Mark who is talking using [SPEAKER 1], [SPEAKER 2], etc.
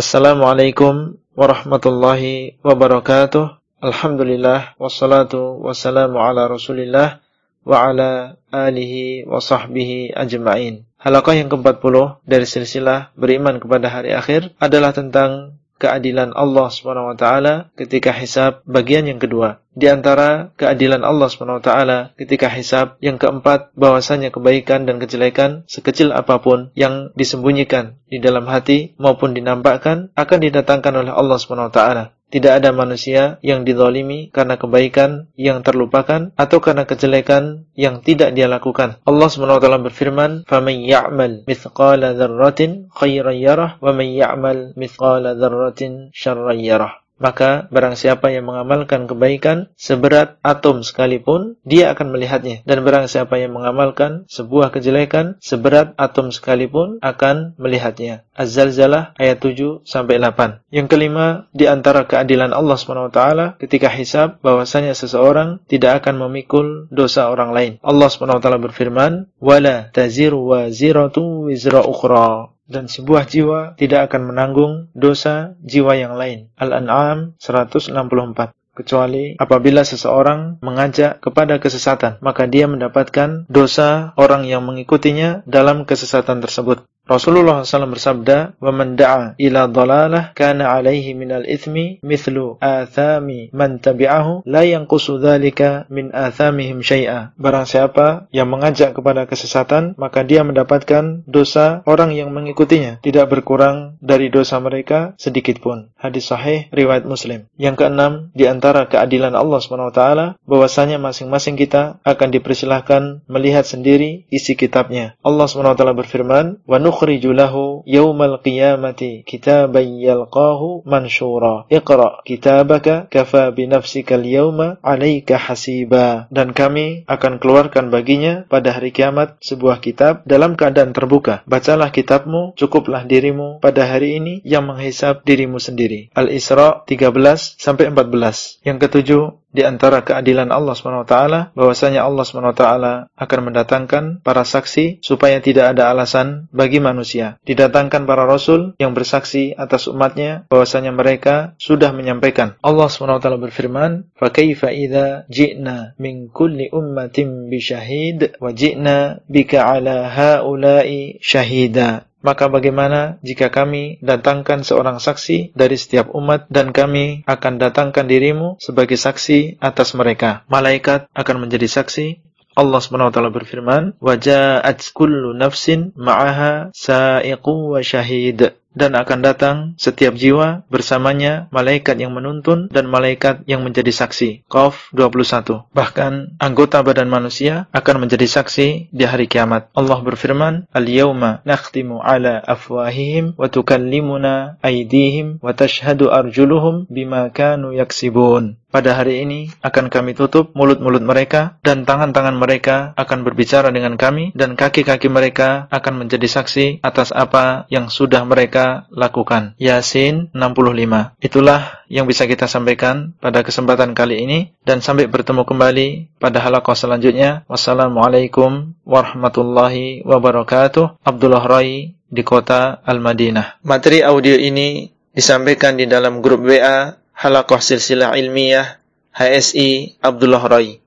[SPEAKER 1] Assalamualaikum warahmatullahi wabarakatuh. Alhamdulillah wassalatu wassalamu ala Rasulillah wa ala alihi wa sahbihi ajma'in. Halaqah yang ke-40 dari silsilah beriman kepada hari akhir adalah tentang keadilan Allah Subhanahu wa taala ketika hisab bagian yang kedua. Di antara keadilan Allah Subhanahu wa taala ketika hisab yang keempat bahwasanya kebaikan dan kejelekan sekecil apa pun yang disembunyikan di dalam hati maupun dinampakkan akan didatangkan oleh Allah Subhanahu wa taala. Tidak ada manusia yang didolimi karena kebaikan yang terlupakan atau karena kejelekan yang tidak dia lakukan. Allah SWT berfirman, فَمَنْ يَعْمَلْ مِثْقَالَ ذَرَّةٍ خَيْرًا يَرَهُ وَمَنْ يَعْمَلْ مِثْقَالَ ذَرَّةٍ شَرًّا يَرَهُ maka barang siapa yang mengamalkan kebaikan seberat atom sekalipun, dia akan melihatnya. Dan barang siapa yang mengamalkan sebuah kejelekan seberat atom sekalipun akan melihatnya. Az-Zalzalah ayat 7 sampai 8. Yang kelima, di antara keadilan Allah SWT ketika hisab bahwasanya seseorang tidak akan memikul dosa orang lain. Allah SWT berfirman, "Wala taziru waziratu wizra ukhra." Dan sebuah jiwa tidak akan menanggung dosa jiwa yang lain. Al-An'am 164 kecuali apabila seseorang mengajak kepada kesesatan, maka dia mendapatkan dosa orang yang mengikutinya dalam kesesatan tersebut. Rasulullah SAW bersabda, "Wa da'a ila dhalalah kana 'alaihi minal ithmi mithlu athami man tabi'ahu la yanqusu dzalika min athamihim syai'a." Barang siapa yang mengajak kepada kesesatan, maka dia mendapatkan dosa orang yang mengikutinya, tidak berkurang dari dosa mereka sedikit pun. Hadis sahih riwayat Muslim. Yang keenam, di antara keadilan Allah SWT bahwasanya masing-masing kita akan dipersilahkan melihat sendiri isi kitabnya. Allah SWT berfirman, "Wa نخرج له يوم القيامة كتابا يلقاه منشورا اقرأ كتابك كفى بنفسك اليوم عليك حسيبا dan kami akan keluarkan baginya pada hari kiamat sebuah kitab dalam keadaan terbuka bacalah kitabmu cukuplah dirimu pada hari ini yang menghisap dirimu sendiri Al-Isra 13 sampai 14 yang ketujuh di antara keadilan Allah SWT bahwasanya Allah SWT akan mendatangkan para saksi supaya tidak ada alasan bagi manusia. Didatangkan para rasul yang bersaksi atas umatnya bahwasanya mereka sudah menyampaikan. Allah SWT berfirman, فَكَيْفَ إِذَا جِئْنَا مِنْ كُلِّ أُمَّةٍ بِشَهِيدٍ وَجِئْنَا بِكَ عَلَى هَؤُلَاءِ شَهِيدًا Maka bagaimana jika kami datangkan seorang saksi dari setiap umat dan kami akan datangkan dirimu sebagai saksi atas mereka. Malaikat akan menjadi saksi. Allah SWT berfirman, "Waja'at kullu nafsin ma'aha sa'iqu wa syahid." Dan akan datang setiap jiwa bersamanya malaikat yang menuntun dan malaikat yang menjadi saksi. Qaf 21. Bahkan anggota badan manusia akan menjadi saksi di hari kiamat. Allah berfirman, "Al-yauma nakhtimu ala afwahihim wa tukallimuna aydihim wa tashhadu arjuluhum bima kanu yaksibun." Pada hari ini akan kami tutup mulut-mulut mereka dan tangan-tangan mereka akan berbicara dengan kami dan kaki-kaki mereka akan menjadi saksi atas apa yang sudah mereka lakukan. Yasin 65. Itulah yang bisa kita sampaikan pada kesempatan kali ini dan sampai bertemu kembali pada halaqah selanjutnya. Wassalamualaikum warahmatullahi wabarakatuh. Abdullah Rai di kota Al-Madinah. Materi audio ini disampaikan di dalam grup WA Halaqah Silsilah Ilmiah HSI Abdullah Rai.